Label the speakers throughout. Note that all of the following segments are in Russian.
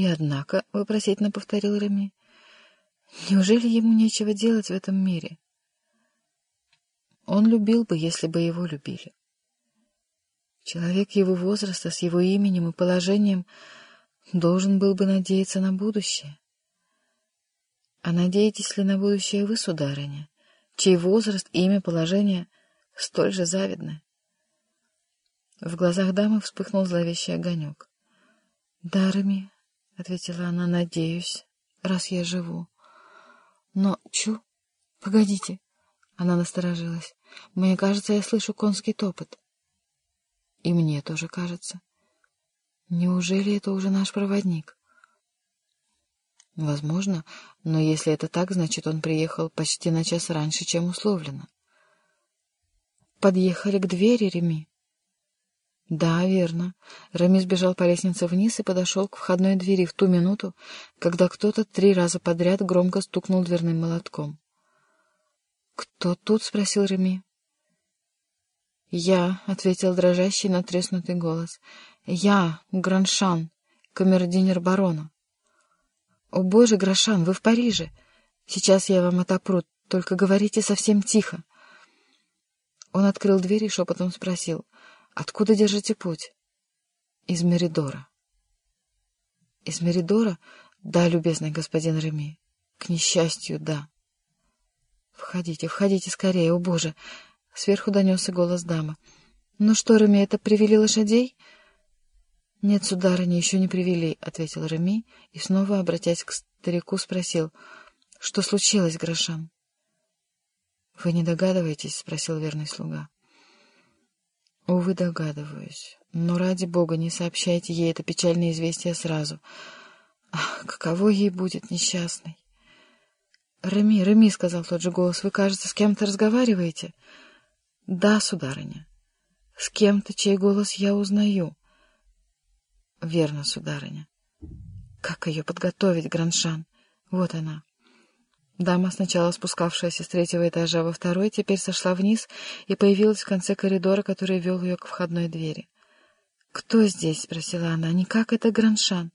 Speaker 1: «И однако», — вопросительно повторил Реми, — «неужели ему нечего делать в этом мире?» Он любил бы, если бы его любили. Человек его возраста, с его именем и положением, должен был бы надеяться на будущее. А надеетесь ли на будущее вы, сударыня, чей возраст, имя, положение столь же завидны? В глазах дамы вспыхнул зловещий огонек. — Дарами, — ответила она, — надеюсь, раз я живу. Но, чу, погодите, — она насторожилась. Мне кажется, я слышу конский топот. И мне тоже кажется. Неужели это уже наш проводник? Возможно, но если это так, значит, он приехал почти на час раньше, чем условлено. Подъехали к двери, Реми. Да, верно. Реми сбежал по лестнице вниз и подошел к входной двери в ту минуту, когда кто-то три раза подряд громко стукнул дверным молотком. «Кто тут?» — спросил Реми. «Я», — ответил дрожащий, натреснутый голос. «Я, Граншан, камердинер барона». «О, боже, Граншан, вы в Париже! Сейчас я вам отопру, только говорите совсем тихо». Он открыл дверь и шепотом спросил, «Откуда держите путь?» «Из Меридора». «Из Меридора? Да, любезный господин Реми. К несчастью, да». «Входите, входите скорее, о боже!» Сверху донесся голос дамы. «Ну что, Реми, это привели лошадей?» «Нет, сударыня, еще не привели», — ответил Реми и, снова обратясь к старику, спросил, «Что случилось, Грошан?» «Вы не догадываетесь?» — спросил верный слуга. «Увы, догадываюсь. Но ради бога не сообщайте ей это печальное известие сразу. Ах, каково ей будет, несчастной!» «Реми, Реми», — сказал тот же голос, — «вы, кажется, с кем-то разговариваете?» Да, сударыня. С кем-то, чей голос я узнаю. Верно, сударыня. Как ее подготовить, Граншан? Вот она. Дама, сначала спускавшаяся с третьего этажа во второй, теперь сошла вниз и появилась в конце коридора, который вел ее к входной двери. «Кто здесь?» — спросила она. «Никак это Граншан?»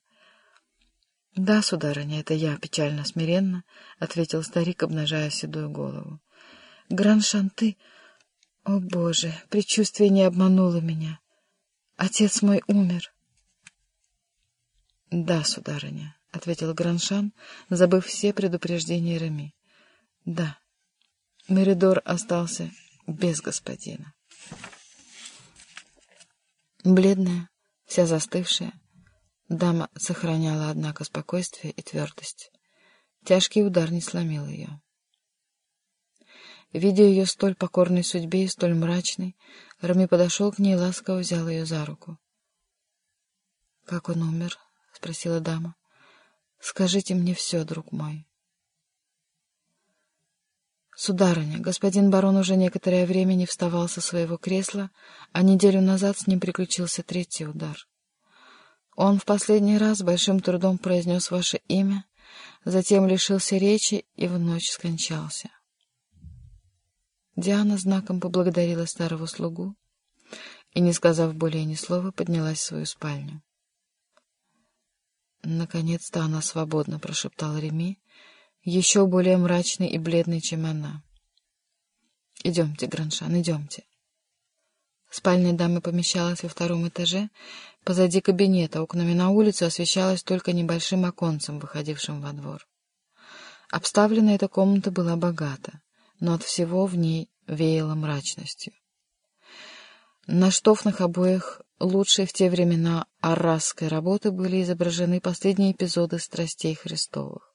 Speaker 1: «Да, сударыня, это я, печально-смиренно», — ответил старик, обнажая седую голову. «Граншан, ты...» О, Боже, предчувствие не обмануло меня. Отец мой умер. — Да, сударыня, — ответил Граншан, забыв все предупреждения Рами. — Да, Меридор остался без господина. Бледная, вся застывшая, дама сохраняла, однако, спокойствие и твердость. Тяжкий удар не сломил ее. Видя ее столь покорной судьбе и столь мрачной, Рами подошел к ней и ласково взял ее за руку. — Как он умер? — спросила дама. — Скажите мне все, друг мой. Сударыня, господин барон уже некоторое время не вставал со своего кресла, а неделю назад с ним приключился третий удар. Он в последний раз большим трудом произнес ваше имя, затем лишился речи и в ночь скончался. Диана знаком поблагодарила старого слугу и, не сказав более ни слова, поднялась в свою спальню. «Наконец-то она свободна», — прошептал Реми, еще более мрачный и бледный, чем она. «Идемте, Граншан, идемте». Спальня дамы помещалась во втором этаже, позади кабинета, окнами на улицу освещалась только небольшим оконцем, выходившим во двор. Обставлена эта комната была богата но от всего в ней веяло мрачностью. На штофных обоях лучшей в те времена аррасской работы были изображены последние эпизоды страстей Христовых.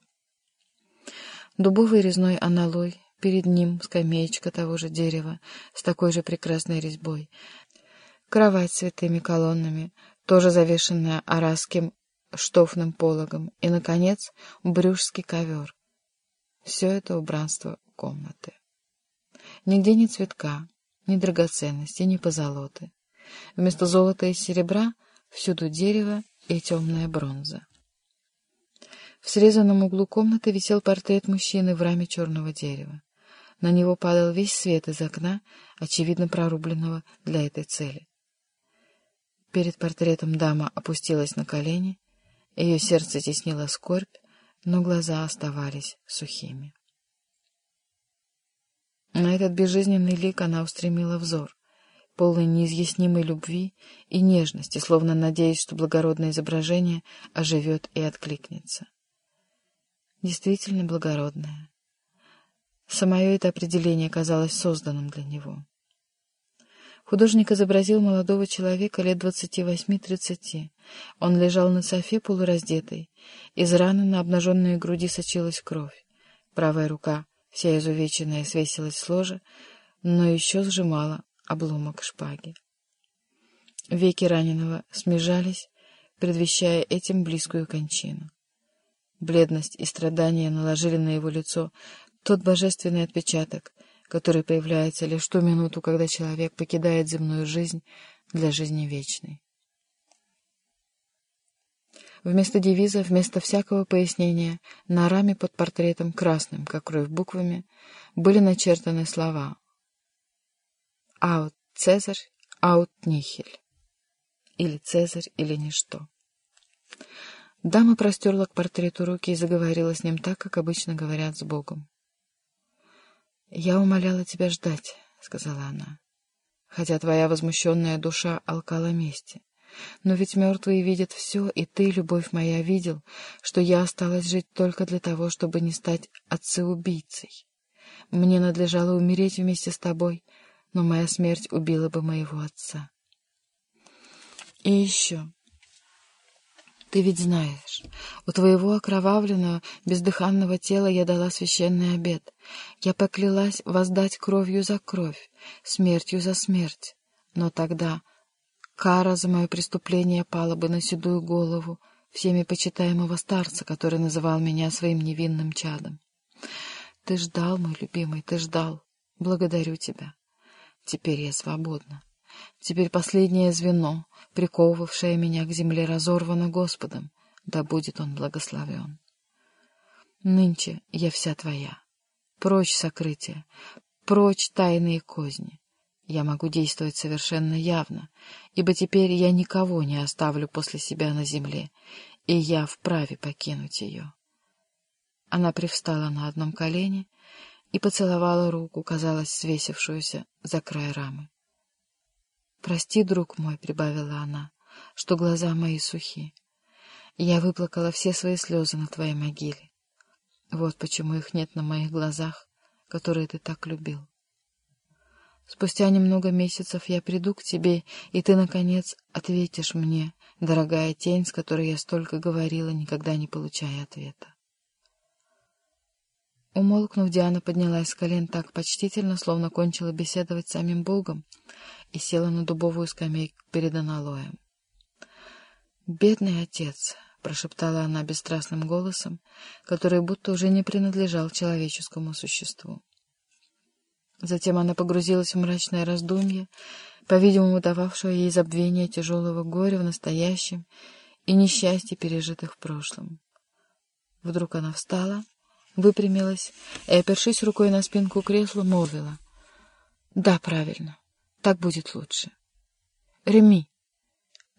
Speaker 1: Дубовый резной аналой, перед ним скамеечка того же дерева с такой же прекрасной резьбой, кровать с цветными колоннами, тоже завешенная арасским штофным пологом, и, наконец, брюшский ковер. Все это убранство комнаты. Нигде ни цветка, ни драгоценности, ни позолоты. Вместо золота и серебра всюду дерево и темная бронза. В срезанном углу комнаты висел портрет мужчины в раме черного дерева. На него падал весь свет из окна, очевидно прорубленного для этой цели. Перед портретом дама опустилась на колени Ее сердце теснило скорбь, но глаза оставались сухими. На этот безжизненный лик она устремила взор, полный неизъяснимой любви и нежности, словно надеясь, что благородное изображение оживет и откликнется. Действительно благородное. Самое это определение казалось созданным для него. Художник изобразил молодого человека лет двадцати восьми-тридцати. Он лежал на софе полураздетый. Из раны на обнаженной груди сочилась кровь. Правая рука, вся изувеченная, свесилась с ложа, но еще сжимала обломок шпаги. Веки раненого смежались, предвещая этим близкую кончину. Бледность и страдания наложили на его лицо тот божественный отпечаток, который появляется лишь ту минуту, когда человек покидает земную жизнь для жизни вечной. Вместо девиза, вместо всякого пояснения, на раме под портретом красным, как кровь буквами, были начертаны слова «Аут Цезарь, аут Нихель» или «Цезарь» или «Ничто». Дама простерла к портрету руки и заговорила с ним так, как обычно говорят с Богом. «Я умоляла тебя ждать», — сказала она, — «хотя твоя возмущенная душа алкала мести. Но ведь мертвые видят все, и ты, любовь моя, видел, что я осталась жить только для того, чтобы не стать отцеубийцей. Мне надлежало умереть вместе с тобой, но моя смерть убила бы моего отца. И еще...» Ты ведь знаешь, у твоего окровавленного, бездыханного тела я дала священный обет. Я поклялась воздать кровью за кровь, смертью за смерть. Но тогда кара за мое преступление пала бы на седую голову всеми почитаемого старца, который называл меня своим невинным чадом. Ты ждал, мой любимый, ты ждал. Благодарю тебя. Теперь я свободна. Теперь последнее звено, приковывавшее меня к земле, разорвано Господом, да будет он благословен. Нынче я вся твоя. Прочь сокрытие, прочь тайные козни. Я могу действовать совершенно явно, ибо теперь я никого не оставлю после себя на земле, и я вправе покинуть ее. Она привстала на одном колене и поцеловала руку, казалось, свесившуюся за край рамы. «Прости, друг мой», — прибавила она, — «что глаза мои сухи. Я выплакала все свои слезы на твоей могиле. Вот почему их нет на моих глазах, которые ты так любил. Спустя немного месяцев я приду к тебе, и ты, наконец, ответишь мне, дорогая тень, с которой я столько говорила, никогда не получая ответа. Умолкнув, Диана поднялась с колен так почтительно, словно кончила беседовать с самим Богом, и села на дубовую скамейку перед аналоем. «Бедный отец!» — прошептала она бесстрастным голосом, который будто уже не принадлежал человеческому существу. Затем она погрузилась в мрачное раздумье, по-видимому, дававшее ей забвение тяжелого горя в настоящем и несчастья, пережитых в прошлом. Вдруг она встала выпрямилась и, опершись рукой на спинку кресла, молвила. «Да, правильно. Так будет лучше. Реми».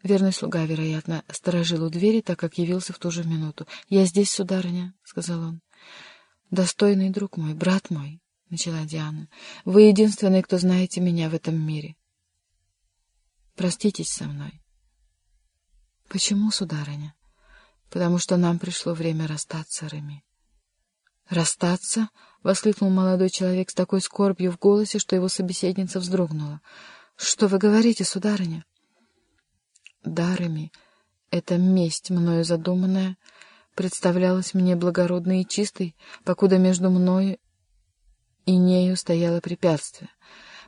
Speaker 1: Верный слуга, вероятно, сторожил у двери, так как явился в ту же минуту. «Я здесь, сударыня», — сказал он. «Достойный друг мой, брат мой», — начала Диана, — «вы единственный, кто знаете меня в этом мире. Проститесь со мной». «Почему, сударыня?» «Потому что нам пришло время расстаться, Реми». «Расстаться?» — воскликнул молодой человек с такой скорбью в голосе, что его собеседница вздрогнула. «Что вы говорите, сударыня?» «Дарами, эта месть, мною задуманная, представлялась мне благородной и чистой, покуда между мною и нею стояло препятствие,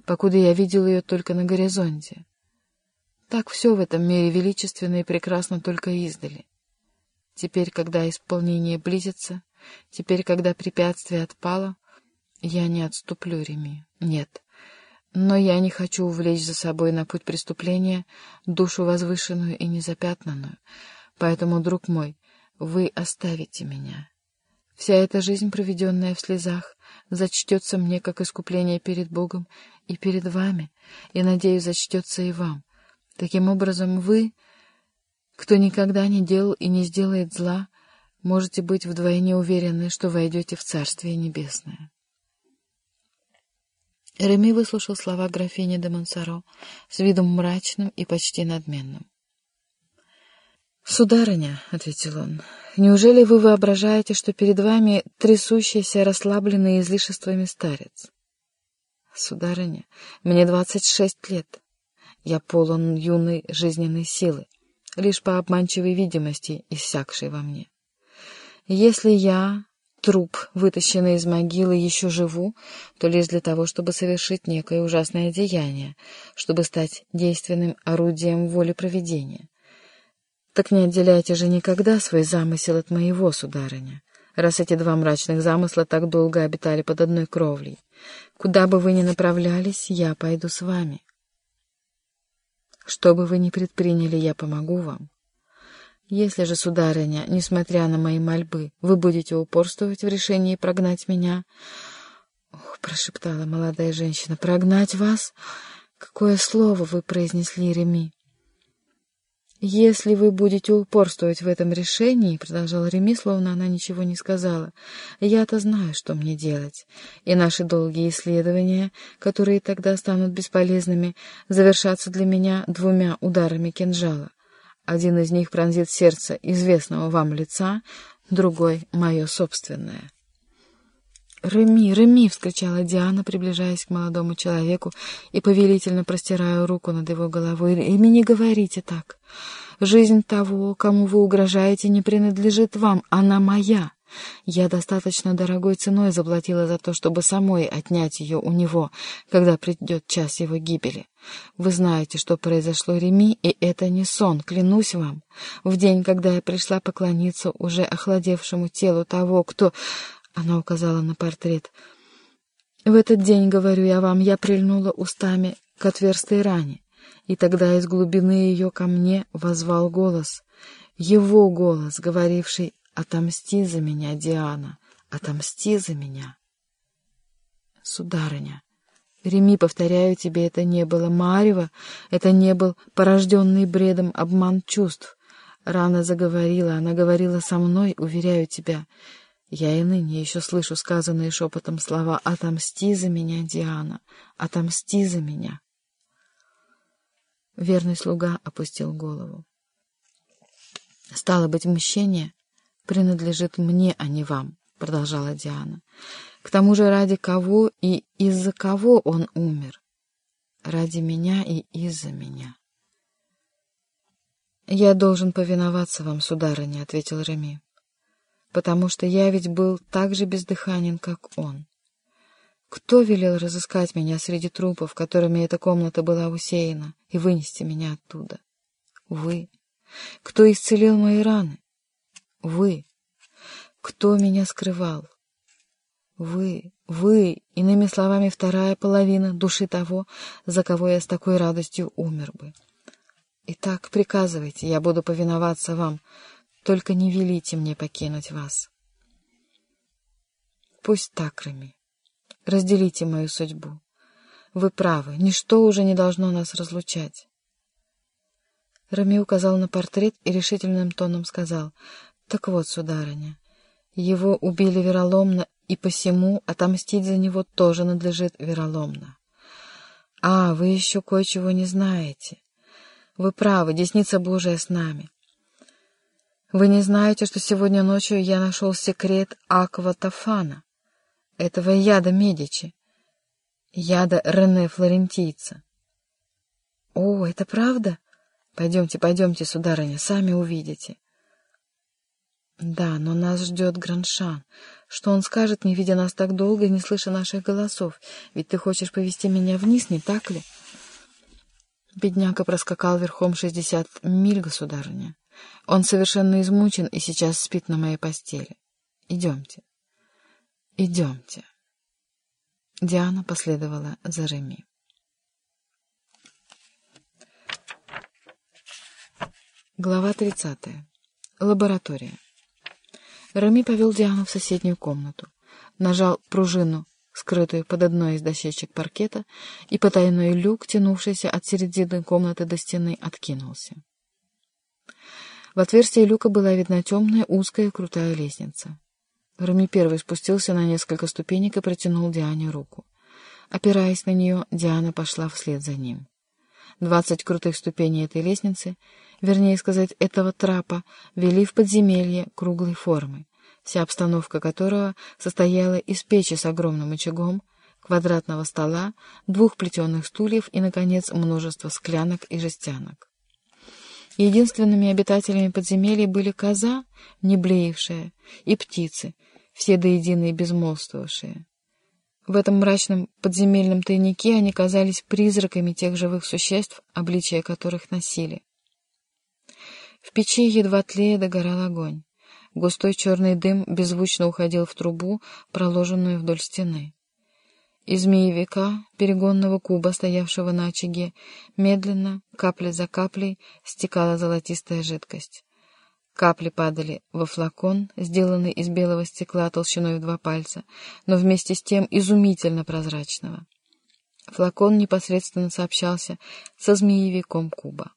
Speaker 1: покуда я видел ее только на горизонте. Так все в этом мире величественно и прекрасно только издали. Теперь, когда исполнение близится, Теперь, когда препятствие отпало, я не отступлю, Реми, нет. Но я не хочу увлечь за собой на путь преступления душу возвышенную и незапятнанную. Поэтому, друг мой, вы оставите меня. Вся эта жизнь, проведенная в слезах, зачтется мне как искупление перед Богом и перед вами, и, надеюсь, зачтется и вам. Таким образом, вы кто никогда не делал и не сделает зла, можете быть вдвойне уверены, что войдете в Царствие Небесное. Реми выслушал слова графини де Монсоро с видом мрачным и почти надменным. «Сударыня», — ответил он, — «неужели вы воображаете, что перед вами трясущийся, расслабленный излишествами старец?» «Сударыня, мне двадцать шесть лет. Я полон юной жизненной силы, лишь по обманчивой видимости, иссякшей во мне. Если я, труп, вытащенный из могилы, еще живу, то лишь для того, чтобы совершить некое ужасное деяние, чтобы стать действенным орудием воли проведения. Так не отделяйте же никогда свой замысел от моего, сударыня, раз эти два мрачных замысла так долго обитали под одной кровлей. Куда бы вы ни направлялись, я пойду с вами. Что бы вы ни предприняли, я помогу вам. Если же, сударыня, несмотря на мои мольбы, вы будете упорствовать в решении прогнать меня... Ох, прошептала молодая женщина, прогнать вас? Какое слово вы произнесли, Реми? «Если вы будете упорствовать в этом решении, — продолжала Реми, словно она ничего не сказала, — я-то знаю, что мне делать, и наши долгие исследования, которые тогда станут бесполезными, завершатся для меня двумя ударами кинжала. Один из них пронзит сердце известного вам лица, другой — мое собственное». «Реми, Реми!» — вскричала Диана, приближаясь к молодому человеку и повелительно простирая руку над его головой. «Реми, не говорите так. Жизнь того, кому вы угрожаете, не принадлежит вам, она моя. Я достаточно дорогой ценой заплатила за то, чтобы самой отнять ее у него, когда придет час его гибели. Вы знаете, что произошло Реми, и это не сон, клянусь вам. В день, когда я пришла поклониться уже охладевшему телу того, кто... Она указала на портрет. В этот день, говорю я вам, я прильнула устами к отверстой ране, и тогда из глубины ее ко мне возвал голос, его голос, говоривший «Отомсти за меня, Диана, отомсти за меня». Сударыня, Реми, повторяю тебе, это не было марево, это не был порожденный бредом обман чувств. Рана заговорила, она говорила со мной, уверяю тебя, — я и ныне еще слышу сказанные шепотом слова «Отомсти за меня, Диана! Отомсти за меня!» Верный слуга опустил голову. «Стало быть, мщение принадлежит мне, а не вам», — продолжала Диана. «К тому же ради кого и из-за кого он умер? Ради меня и из-за меня». «Я должен повиноваться вам, сударыня», — ответил Реми потому что я ведь был так же бездыханен, как он. Кто велел разыскать меня среди трупов, которыми эта комната была усеяна, и вынести меня оттуда? Вы. Кто исцелил мои раны? Вы. Кто меня скрывал? Вы, вы, иными словами, вторая половина души того, за кого я с такой радостью умер бы. Итак, приказывайте, я буду повиноваться вам, только не велите мне покинуть вас. Пусть так, Рами. Разделите мою судьбу. Вы правы, ничто уже не должно нас разлучать. Рами указал на портрет и решительным тоном сказал, «Так вот, сударыня, его убили вероломно, и посему отомстить за него тоже надлежит вероломно. А, вы еще кое-чего не знаете. Вы правы, десница Божия с нами. Вы не знаете, что сегодня ночью я нашел секрет Акватофана, этого яда Медичи, яда Рене Флорентийца. О, это правда? Пойдемте, пойдемте, сударыня, сами увидите. Да, но нас ждет Граншан. Что он скажет, не видя нас так долго и не слыша наших голосов? Ведь ты хочешь повести меня вниз, не так ли? Бедняка проскакал верхом шестьдесят миль, государыня. Он совершенно измучен и сейчас спит на моей постели. Идемте. Идемте. Диана последовала за Реми. Глава 30. Лаборатория. Рами повел Диану в соседнюю комнату, нажал пружину, скрытую под одной из дощечек паркета, и потайной люк, тянувшийся от середины комнаты до стены, откинулся. В отверстие люка была видна темная, узкая, крутая лестница. Рами первый спустился на несколько ступенек и протянул Диане руку. Опираясь на нее, Диана пошла вслед за ним. Двадцать крутых ступеней этой лестницы, вернее сказать, этого трапа, вели в подземелье круглой формы, вся обстановка которого состояла из печи с огромным очагом, квадратного стола, двух плетеных стульев и, наконец, множество склянок и жестянок. Единственными обитателями подземелья были коза, не блеевшая, и птицы, все до единой безмолвствовавшие. В этом мрачном подземельном тайнике они казались призраками тех живых существ, обличия которых носили. В печи едва тлея догорал огонь. Густой черный дым беззвучно уходил в трубу, проложенную вдоль стены. Из змеевика, перегонного куба, стоявшего на очаге, медленно, капля за каплей, стекала золотистая жидкость. Капли падали во флакон, сделанный из белого стекла толщиной в два пальца, но вместе с тем изумительно прозрачного. Флакон непосредственно сообщался со змеевиком куба.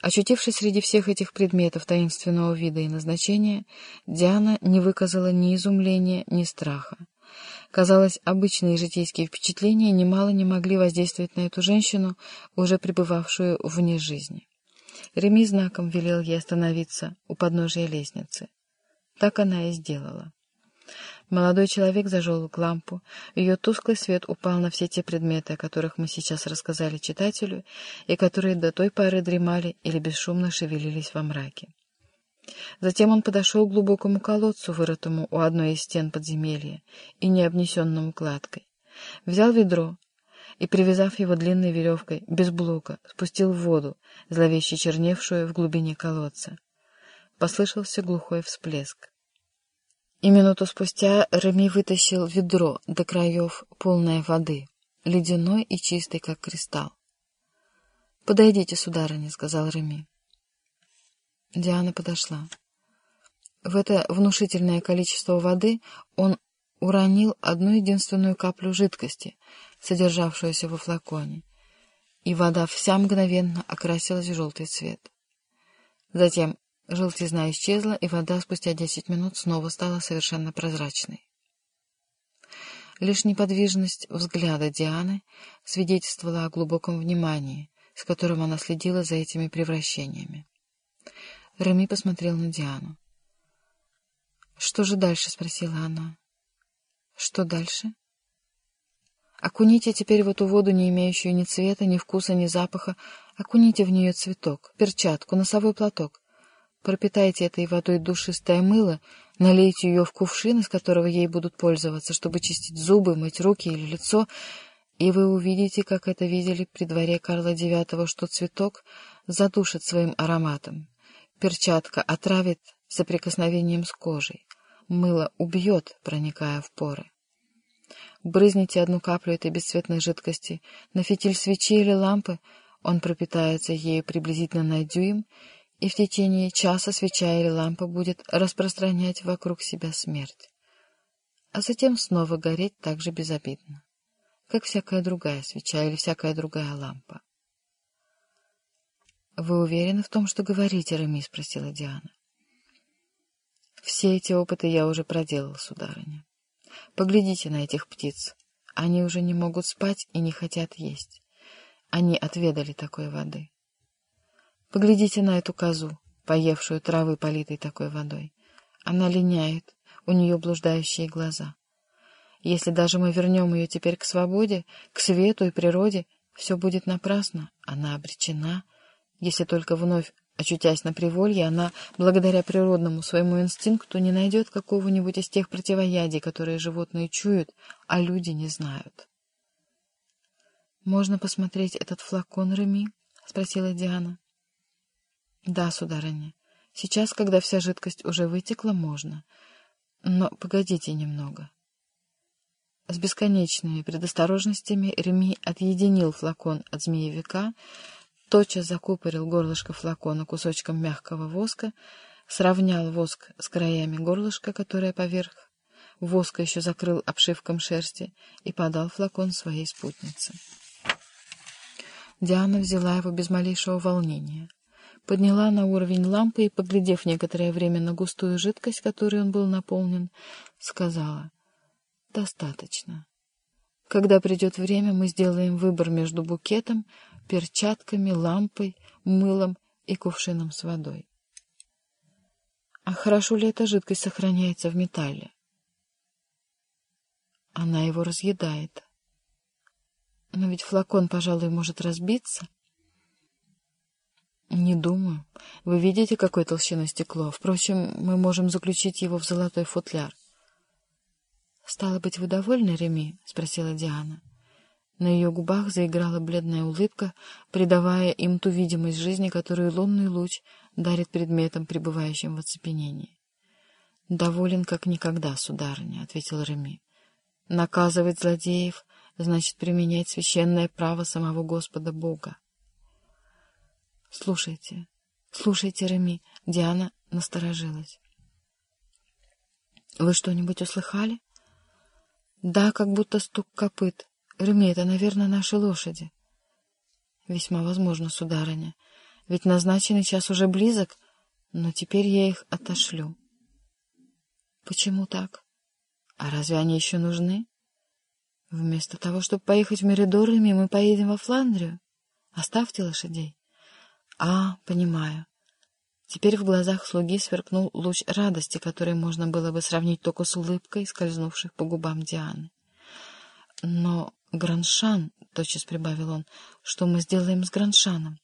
Speaker 1: Очутившись среди всех этих предметов таинственного вида и назначения, Диана не выказала ни изумления, ни страха. Казалось, обычные житейские впечатления немало не могли воздействовать на эту женщину, уже пребывавшую вне жизни. Реми знаком велел ей остановиться у подножия лестницы. Так она и сделала. Молодой человек зажег лампу, ее тусклый свет упал на все те предметы, о которых мы сейчас рассказали читателю, и которые до той поры дремали или бесшумно шевелились во мраке. Затем он подошел к глубокому колодцу, вырытому у одной из стен подземелья и не обнесенному кладкой. Взял ведро и, привязав его длинной веревкой, без блока, спустил в воду, зловеще черневшую в глубине колодца. Послышался глухой всплеск. И минуту спустя Реми вытащил ведро до краев, полное воды, ледяной и чистой, как кристалл. «Подойдите, сударыня», — сказал Реми. Диана подошла. В это внушительное количество воды он уронил одну единственную каплю жидкости, содержавшуюся во флаконе, и вода вся мгновенно окрасилась в желтый цвет. Затем желтизна исчезла, и вода спустя десять минут снова стала совершенно прозрачной. Лишь неподвижность взгляда Дианы свидетельствовала о глубоком внимании, с которым она следила за этими превращениями. Рами посмотрел на Диану. «Что же дальше?» — спросила она. «Что дальше?» «Окуните теперь в эту воду, не имеющую ни цвета, ни вкуса, ни запаха. Окуните в нее цветок, перчатку, носовой платок. Пропитайте этой водой душистое мыло, налейте ее в кувшин, из которого ей будут пользоваться, чтобы чистить зубы, мыть руки или лицо, и вы увидите, как это видели при дворе Карла IX, что цветок задушит своим ароматом, Перчатка отравит соприкосновением с кожей. Мыло убьет, проникая в поры. Брызните одну каплю этой бесцветной жидкости на фитиль свечи или лампы, он пропитается ею приблизительно на дюйм, и в течение часа свеча или лампа будет распространять вокруг себя смерть, а затем снова гореть так же безобидно, как всякая другая свеча или всякая другая лампа. «Вы уверены в том, что говорите, Реми?» — спросила Диана. «Все эти опыты я уже проделал, сударыня. Поглядите на этих птиц. Они уже не могут спать и не хотят есть. Они отведали такой воды. Поглядите на эту козу, поевшую травы, политой такой водой. Она линяет, у нее блуждающие глаза. Если даже мы вернем ее теперь к свободе, к свету и природе, все будет напрасно. Она обречена» если только вновь очутясь на приволье, она, благодаря природному своему инстинкту, не найдет какого-нибудь из тех противоядий, которые животные чуют, а люди не знают. «Можно посмотреть этот флакон, Реми?» — спросила Диана. «Да, сударыня. Сейчас, когда вся жидкость уже вытекла, можно. Но погодите немного». С бесконечными предосторожностями Реми отъединил флакон от змеевика, тотчас закупорил горлышко флакона кусочком мягкого воска, сравнял воск с краями горлышка, которое поверх воска еще закрыл обшивком шерсти, и подал флакон своей спутнице. Диана взяла его без малейшего волнения. подняла на уровень лампы и, поглядев некоторое время на густую жидкость, которой он был наполнен, сказала «Достаточно. Когда придет время, мы сделаем выбор между букетом, перчатками, лампой, мылом и кувшином с водой. А хорошо ли эта жидкость сохраняется в металле? Она его разъедает. Но ведь флакон, пожалуй, может разбиться. Не думаю. Вы видите, какой толщины стекло? Впрочем, мы можем заключить его в золотой футляр. «Стало быть, вы довольны, Реми?» — спросила Диана. На ее губах заиграла бледная улыбка, придавая им ту видимость жизни, которую лунный луч дарит предметам, пребывающим в оцепенении. «Доволен, как никогда, сударыня», — ответил Реми. «Наказывать злодеев значит применять священное право самого Господа Бога». «Слушайте, слушайте, Реми», — Диана насторожилась. «Вы что-нибудь услыхали?» «Да, как будто стук копыт». Реми, это, наверное, наши лошади. Весьма возможно, сударыня. Ведь назначенный час уже близок, но теперь я их отошлю. Почему так? А разве они еще нужны? Вместо того, чтобы поехать в Меридор, Реми, мы поедем во Фландрию. Оставьте лошадей. А, понимаю. Теперь в глазах слуги сверкнул луч радости, который можно было бы сравнить только с улыбкой, скользнувших по губам Дианы. Но Граншан, — тотчас прибавил он, — что мы сделаем с Граншаном?